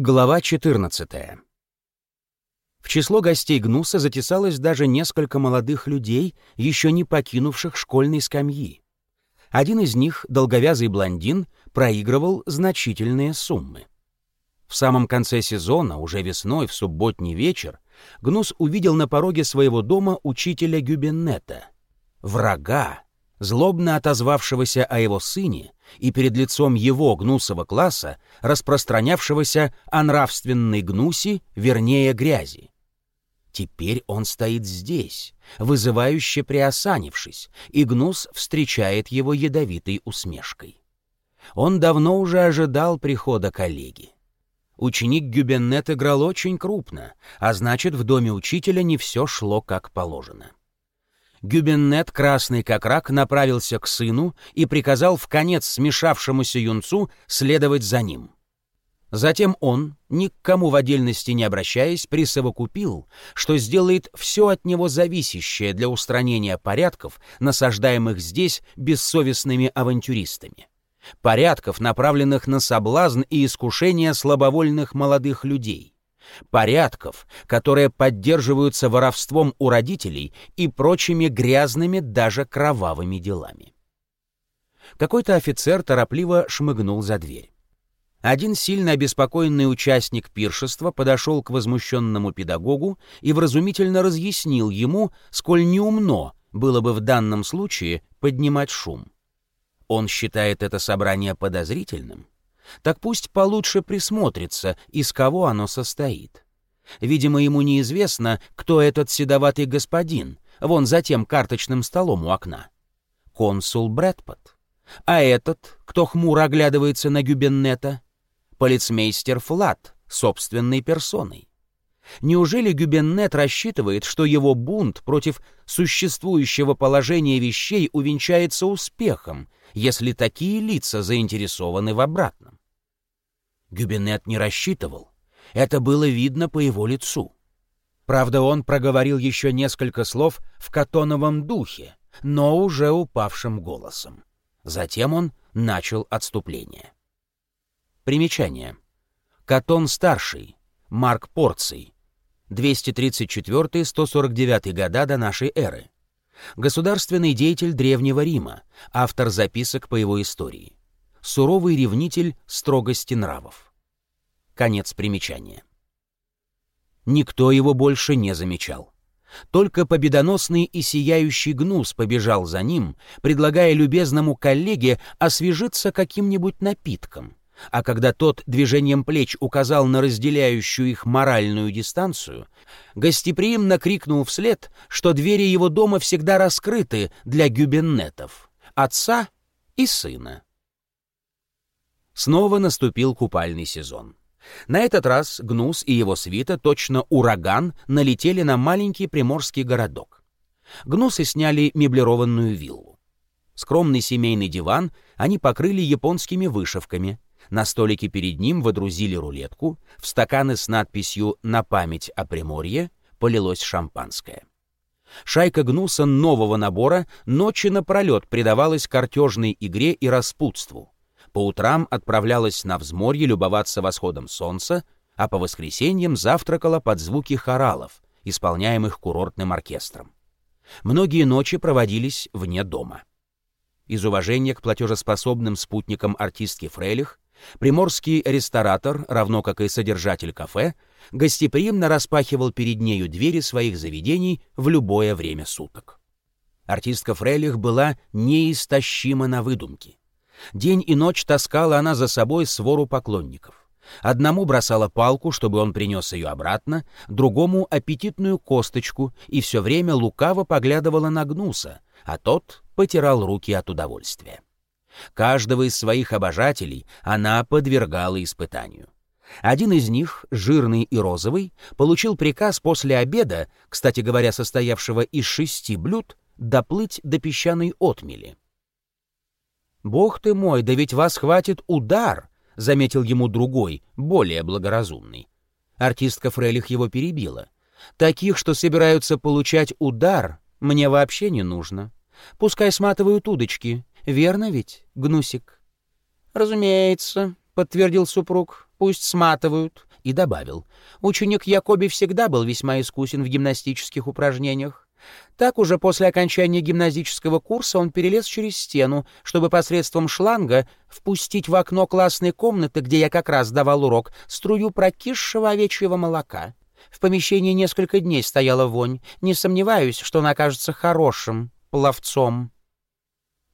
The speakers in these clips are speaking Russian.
Глава 14. В число гостей Гнуса затесалось даже несколько молодых людей, еще не покинувших школьной скамьи. Один из них, долговязый блондин, проигрывал значительные суммы. В самом конце сезона, уже весной, в субботний вечер, Гнус увидел на пороге своего дома учителя Гюбеннета. Врага, злобно отозвавшегося о его сыне и перед лицом его гнусового класса, распространявшегося о нравственной гнуси, вернее грязи. Теперь он стоит здесь, вызывающе приосанившись, и гнус встречает его ядовитой усмешкой. Он давно уже ожидал прихода коллеги. Ученик Гюбеннет играл очень крупно, а значит, в доме учителя не все шло как положено. Гюбеннет, красный как рак, направился к сыну и приказал в конец смешавшемуся юнцу следовать за ним. Затем он, ни к кому в отдельности не обращаясь, присовокупил, что сделает все от него зависящее для устранения порядков, насаждаемых здесь бессовестными авантюристами. Порядков, направленных на соблазн и искушение слабовольных молодых людей порядков, которые поддерживаются воровством у родителей и прочими грязными, даже кровавыми делами. Какой-то офицер торопливо шмыгнул за дверь. Один сильно обеспокоенный участник пиршества подошел к возмущенному педагогу и вразумительно разъяснил ему, сколь неумно было бы в данном случае поднимать шум. Он считает это собрание подозрительным, так пусть получше присмотрится, из кого оно состоит. Видимо, ему неизвестно, кто этот седоватый господин, вон за тем карточным столом у окна. Консул Брэдпот. А этот, кто хмуро оглядывается на Гюбеннета? Полицмейстер Флат, собственной персоной. Неужели Гюбеннет рассчитывает, что его бунт против существующего положения вещей увенчается успехом, если такие лица заинтересованы в обратном? Гюбенет не рассчитывал. Это было видно по его лицу. Правда, он проговорил еще несколько слов в катоновом духе, но уже упавшим голосом. Затем он начал отступление. Примечание. Катон старший, Марк Порций, 234-149 года до нашей эры. Государственный деятель Древнего Рима, автор записок по его истории суровый ревнитель строгости нравов. Конец примечания. Никто его больше не замечал. Только победоносный и сияющий гнус побежал за ним, предлагая любезному коллеге освежиться каким-нибудь напитком. А когда тот движением плеч указал на разделяющую их моральную дистанцию, гостеприимно крикнул вслед, что двери его дома всегда раскрыты для гюбеннетов, отца и сына. Снова наступил купальный сезон. На этот раз Гнус и его свита, точно ураган, налетели на маленький приморский городок. Гнусы сняли меблированную виллу. Скромный семейный диван они покрыли японскими вышивками. На столике перед ним водрузили рулетку, в стаканы с надписью «На память о Приморье» полилось шампанское. Шайка Гнуса нового набора ночи напролет предавалась картежной игре и распутству — по утрам отправлялась на взморье любоваться восходом солнца, а по воскресеньям завтракала под звуки хоралов, исполняемых курортным оркестром. Многие ночи проводились вне дома. Из уважения к платежеспособным спутникам артистки Фрейлих, приморский ресторатор, равно как и содержатель кафе, гостеприимно распахивал перед нею двери своих заведений в любое время суток. Артистка Фрейлих была неистощима на выдумки. День и ночь таскала она за собой свору поклонников. Одному бросала палку, чтобы он принес ее обратно, другому — аппетитную косточку и все время лукаво поглядывала на Гнуса, а тот потирал руки от удовольствия. Каждого из своих обожателей она подвергала испытанию. Один из них, жирный и розовый, получил приказ после обеда, кстати говоря, состоявшего из шести блюд, доплыть до песчаной отмели. «Бог ты мой, да ведь вас хватит удар!» — заметил ему другой, более благоразумный. Артистка Фрелих его перебила. «Таких, что собираются получать удар, мне вообще не нужно. Пускай сматывают удочки. Верно ведь, Гнусик?» «Разумеется», — подтвердил супруг. «Пусть сматывают. и добавил, «Ученик Якоби всегда был весьма искусен в гимнастических упражнениях. Так уже после окончания гимназического курса он перелез через стену, чтобы посредством шланга впустить в окно классной комнаты, где я как раз давал урок, струю прокисшего овечьего молока. В помещении несколько дней стояла вонь. Не сомневаюсь, что он окажется хорошим пловцом».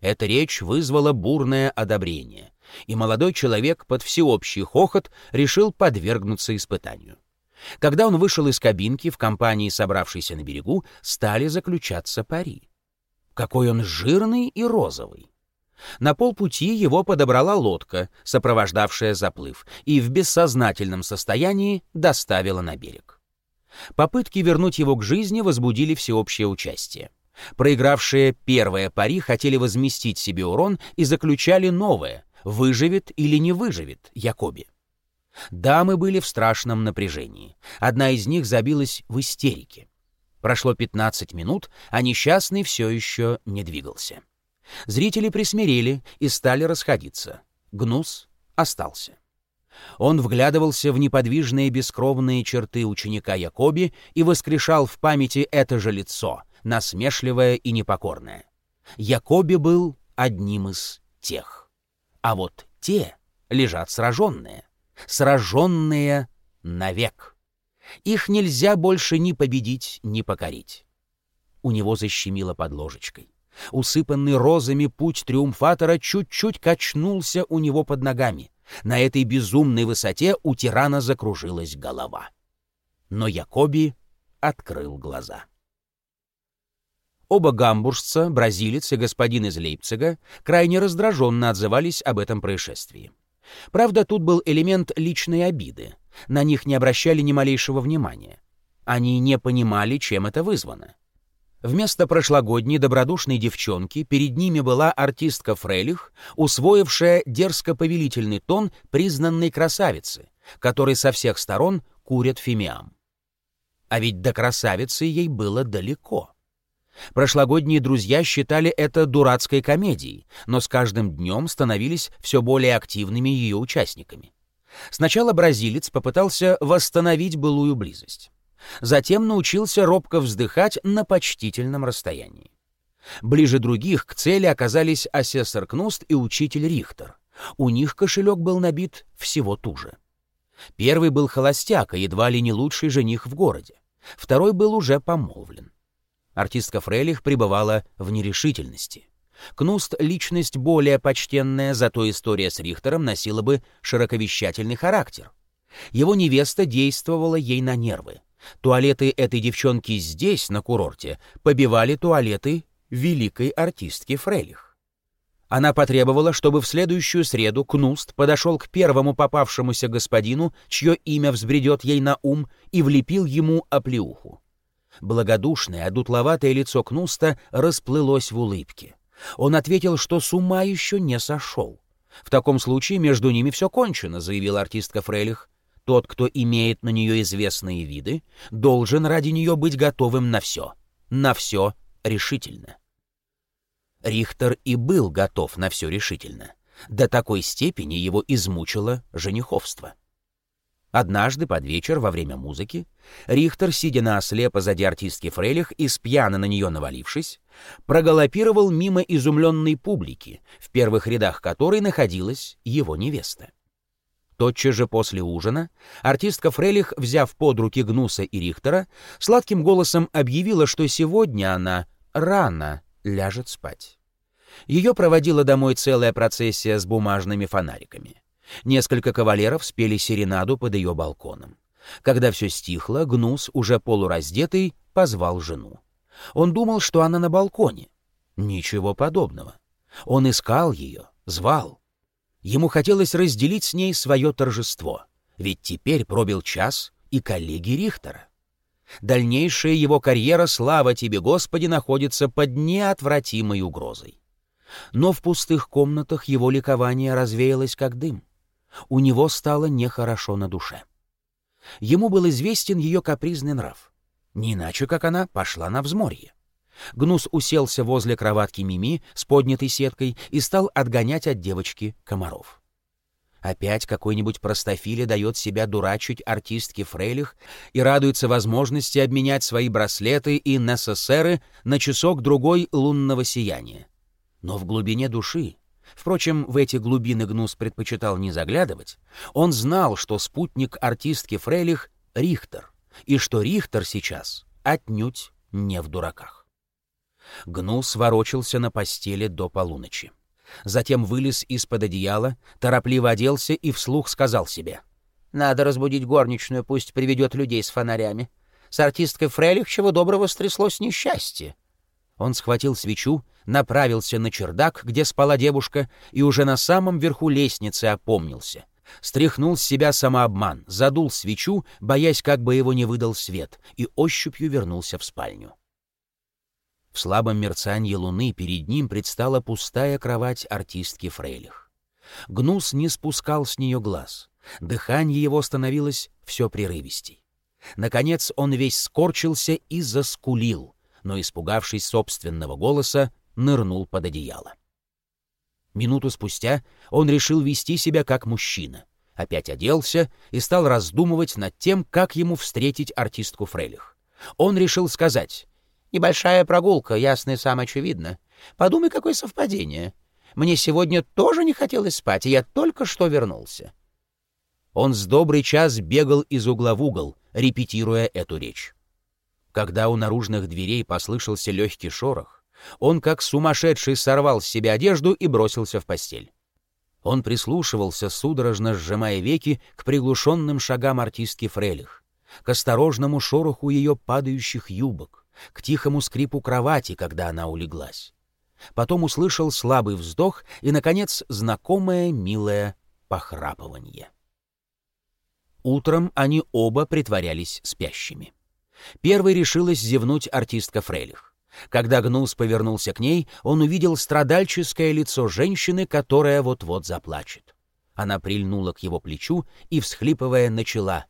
Эта речь вызвала бурное одобрение, и молодой человек под всеобщий хохот решил подвергнуться испытанию. Когда он вышел из кабинки в компании, собравшейся на берегу, стали заключаться пари. Какой он жирный и розовый! На полпути его подобрала лодка, сопровождавшая заплыв, и в бессознательном состоянии доставила на берег. Попытки вернуть его к жизни возбудили всеобщее участие. Проигравшие первое пари хотели возместить себе урон и заключали новое «выживет или не выживет Якоби». Дамы были в страшном напряжении. Одна из них забилась в истерике. Прошло 15 минут, а несчастный все еще не двигался. Зрители присмирели и стали расходиться. Гнус остался. Он вглядывался в неподвижные бескровные черты ученика Якоби и воскрешал в памяти это же лицо, насмешливое и непокорное. Якоби был одним из тех. А вот те лежат сраженные, сраженные навек. Их нельзя больше ни победить, ни покорить. У него защемило под ложечкой. Усыпанный розами путь триумфатора чуть-чуть качнулся у него под ногами. На этой безумной высоте у тирана закружилась голова. Но Якоби открыл глаза. Оба гамбуржца, бразилец и господин из Лейпцига, крайне раздраженно отзывались об этом происшествии. Правда, тут был элемент личной обиды. На них не обращали ни малейшего внимания. Они не понимали, чем это вызвано. Вместо прошлогодней добродушной девчонки перед ними была артистка Фрейлих, усвоившая дерзко-повелительный тон признанной красавицы, которой со всех сторон курят фимиам. А ведь до красавицы ей было далеко. Прошлогодние друзья считали это дурацкой комедией, но с каждым днем становились все более активными ее участниками. Сначала бразилец попытался восстановить былую близость. Затем научился робко вздыхать на почтительном расстоянии. Ближе других к цели оказались асессор Кнуст и учитель Рихтер. У них кошелек был набит всего туже. Первый был холостяк, и едва ли не лучший жених в городе. Второй был уже помолвлен. Артистка Фрелих пребывала в нерешительности. Кнуст — личность более почтенная, зато история с Рихтером носила бы широковещательный характер. Его невеста действовала ей на нервы. Туалеты этой девчонки здесь, на курорте, побивали туалеты великой артистки Фрелих. Она потребовала, чтобы в следующую среду Кнуст подошел к первому попавшемуся господину, чье имя взбредет ей на ум, и влепил ему оплеуху. Благодушное, одутловатое лицо Кнуста расплылось в улыбке. Он ответил, что с ума еще не сошел. «В таком случае между ними все кончено», — заявил артистка Фрейлих. «Тот, кто имеет на нее известные виды, должен ради нее быть готовым на все. На все решительно». Рихтер и был готов на все решительно. До такой степени его измучило жениховство. Однажды под вечер во время музыки Рихтер, сидя на осле позади артистки Фрейлих и спьяно на нее навалившись, проголопировал мимо изумленной публики, в первых рядах которой находилась его невеста. Тотчас же после ужина артистка Фрейлих, взяв под руки Гнуса и Рихтера, сладким голосом объявила, что сегодня она рано ляжет спать. Ее проводила домой целая процессия с бумажными фонариками. Несколько кавалеров спели серенаду под ее балконом. Когда все стихло, Гнус, уже полураздетый, позвал жену. Он думал, что она на балконе. Ничего подобного. Он искал ее, звал. Ему хотелось разделить с ней свое торжество, ведь теперь пробил час и коллеги Рихтера. Дальнейшая его карьера, слава тебе, Господи, находится под неотвратимой угрозой. Но в пустых комнатах его ликование развеялось как дым у него стало нехорошо на душе. Ему был известен ее капризный нрав. Не иначе, как она пошла на взморье. Гнус уселся возле кроватки Мими с поднятой сеткой и стал отгонять от девочки комаров. Опять какой-нибудь простофиля дает себя дурачить артистке Фрейлих и радуется возможности обменять свои браслеты и НССРы на часок-другой лунного сияния. Но в глубине души, впрочем, в эти глубины Гнус предпочитал не заглядывать, он знал, что спутник артистки Фрейлих — Рихтер, и что Рихтер сейчас отнюдь не в дураках. Гнус ворочался на постели до полуночи затем вылез из-под одеяла, торопливо оделся и вслух сказал себе. «Надо разбудить горничную, пусть приведет людей с фонарями. С артисткой Фрелих чего доброго стряслось несчастье». Он схватил свечу, направился на чердак, где спала девушка, и уже на самом верху лестницы опомнился. Стряхнул с себя самообман, задул свечу, боясь, как бы его не выдал свет, и ощупью вернулся в спальню. В слабом мерцании луны перед ним предстала пустая кровать артистки Фрейлих. Гнус не спускал с нее глаз. Дыхание его становилось все прерывистей. Наконец он весь скорчился и заскулил, но, испугавшись собственного голоса, нырнул под одеяло. Минуту спустя он решил вести себя как мужчина. Опять оделся и стал раздумывать над тем, как ему встретить артистку Фрейлих. Он решил сказать Небольшая прогулка, ясно и сам очевидно. Подумай, какое совпадение. Мне сегодня тоже не хотелось спать, и я только что вернулся. Он с добрый час бегал из угла в угол, репетируя эту речь. Когда у наружных дверей послышался легкий шорох, он как сумасшедший сорвал с себя одежду и бросился в постель. Он прислушивался, судорожно сжимая веки, к приглушенным шагам артистки Фрелих, к осторожному шороху ее падающих юбок, к тихому скрипу кровати, когда она улеглась. Потом услышал слабый вздох и, наконец, знакомое милое похрапывание. Утром они оба притворялись спящими. Первой решилась зевнуть артистка Фрейлих. Когда Гнус повернулся к ней, он увидел страдальческое лицо женщины, которая вот-вот заплачет. Она прильнула к его плечу и, всхлипывая, начала.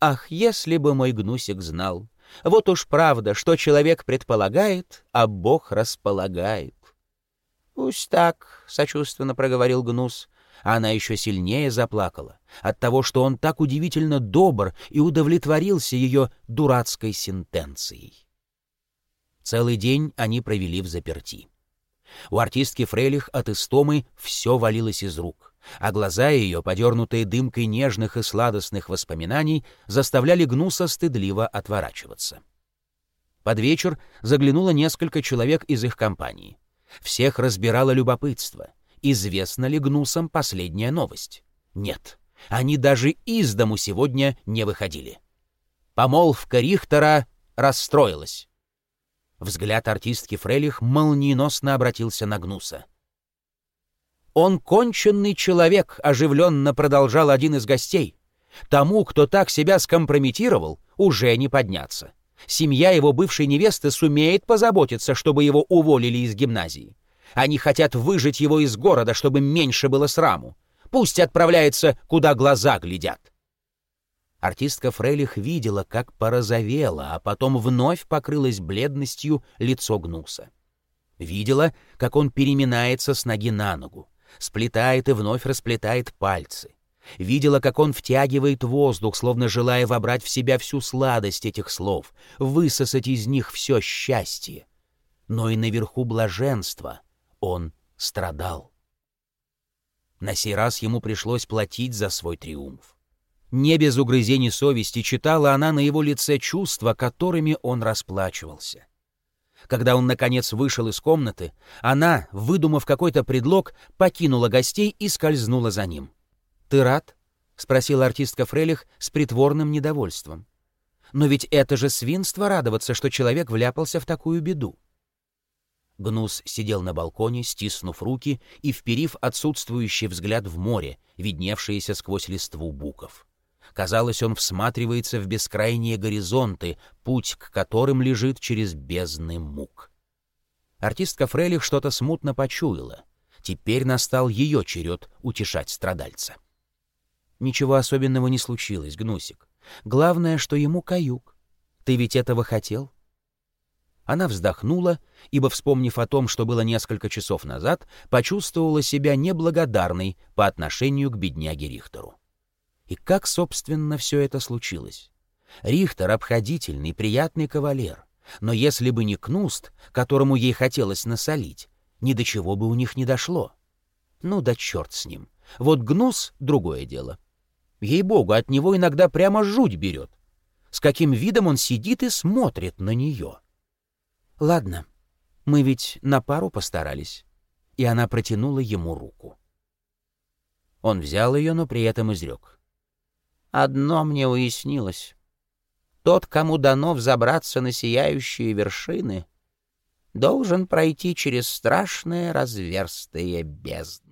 «Ах, если бы мой Гнусик знал! Вот уж правда, что человек предполагает, а Бог располагает. «Пусть так», — сочувственно проговорил Гнус. Она еще сильнее заплакала от того, что он так удивительно добр и удовлетворился ее дурацкой сентенцией. Целый день они провели в заперти. У артистки Фрейлих от истомы все валилось из рук а глаза ее, подернутые дымкой нежных и сладостных воспоминаний, заставляли Гнуса стыдливо отворачиваться. Под вечер заглянуло несколько человек из их компании. Всех разбирало любопытство. Известна ли Гнусам последняя новость? Нет, они даже из дому сегодня не выходили. Помолвка Рихтера расстроилась. Взгляд артистки Фрелих молниеносно обратился на Гнуса — «Он конченный человек», — оживленно продолжал один из гостей. «Тому, кто так себя скомпрометировал, уже не подняться. Семья его бывшей невесты сумеет позаботиться, чтобы его уволили из гимназии. Они хотят выжить его из города, чтобы меньше было сраму. Пусть отправляется, куда глаза глядят». Артистка Фрейлих видела, как порозовела, а потом вновь покрылась бледностью лицо Гнуса. Видела, как он переминается с ноги на ногу сплетает и вновь расплетает пальцы. Видела, как он втягивает воздух, словно желая вобрать в себя всю сладость этих слов, высосать из них все счастье. Но и наверху блаженства он страдал. На сей раз ему пришлось платить за свой триумф. Не без угрызений совести читала она на его лице чувства, которыми он расплачивался. Когда он, наконец, вышел из комнаты, она, выдумав какой-то предлог, покинула гостей и скользнула за ним. «Ты рад?» — спросила артистка Фрелих с притворным недовольством. «Но ведь это же свинство радоваться, что человек вляпался в такую беду». Гнус сидел на балконе, стиснув руки и вперив отсутствующий взгляд в море, видневшееся сквозь листву буков. Казалось, он всматривается в бескрайние горизонты, путь к которым лежит через бездны мук. Артистка Фрелих что-то смутно почуяла. Теперь настал ее черед утешать страдальца. Ничего особенного не случилось, Гнусик. Главное, что ему каюк. Ты ведь этого хотел? Она вздохнула, ибо, вспомнив о том, что было несколько часов назад, почувствовала себя неблагодарной по отношению к бедняге Рихтеру. И как, собственно, все это случилось? Рихтер — обходительный, приятный кавалер. Но если бы не Кнуст, которому ей хотелось насолить, ни до чего бы у них не дошло. Ну да черт с ним. Вот Гнус — другое дело. Ей-богу, от него иногда прямо жуть берет. С каким видом он сидит и смотрит на нее. Ладно, мы ведь на пару постарались. И она протянула ему руку. Он взял ее, но при этом изрек. Одно мне уяснилось. Тот, кому дано взобраться на сияющие вершины, должен пройти через страшное разверстые бездны.